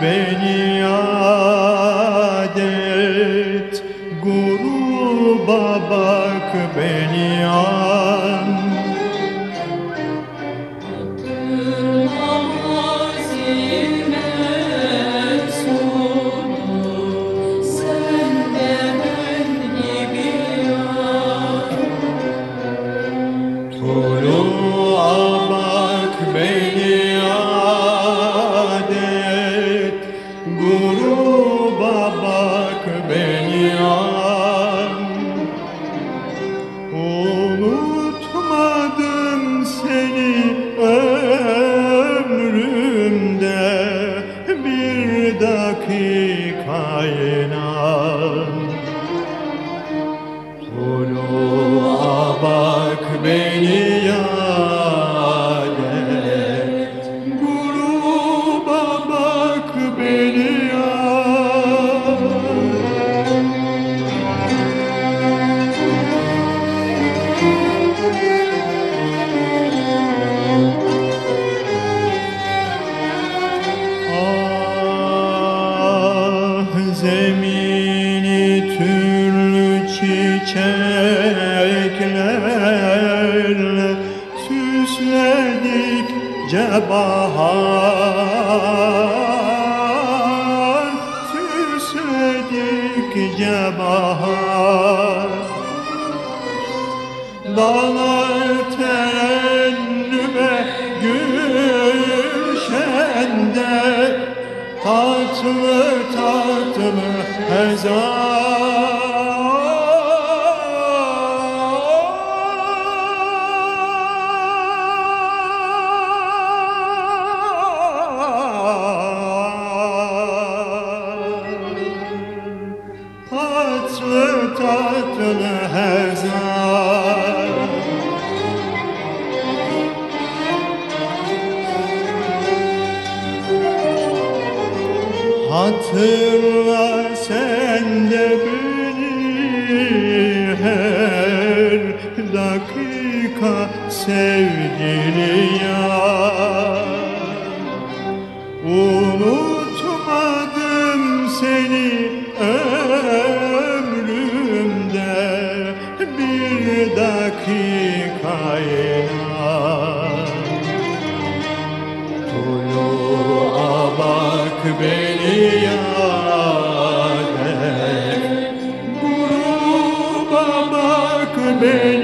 beni adet. Gruba bak beni adet çiçeklerle süsledikçe bahar Süsledikçe bahar Dağlar tennüme gülşende Tatlı tatlı hezar Tatlı tatlı hezar Hatırla sen de beni her dakika sevgili beni yâre Gruba bak beni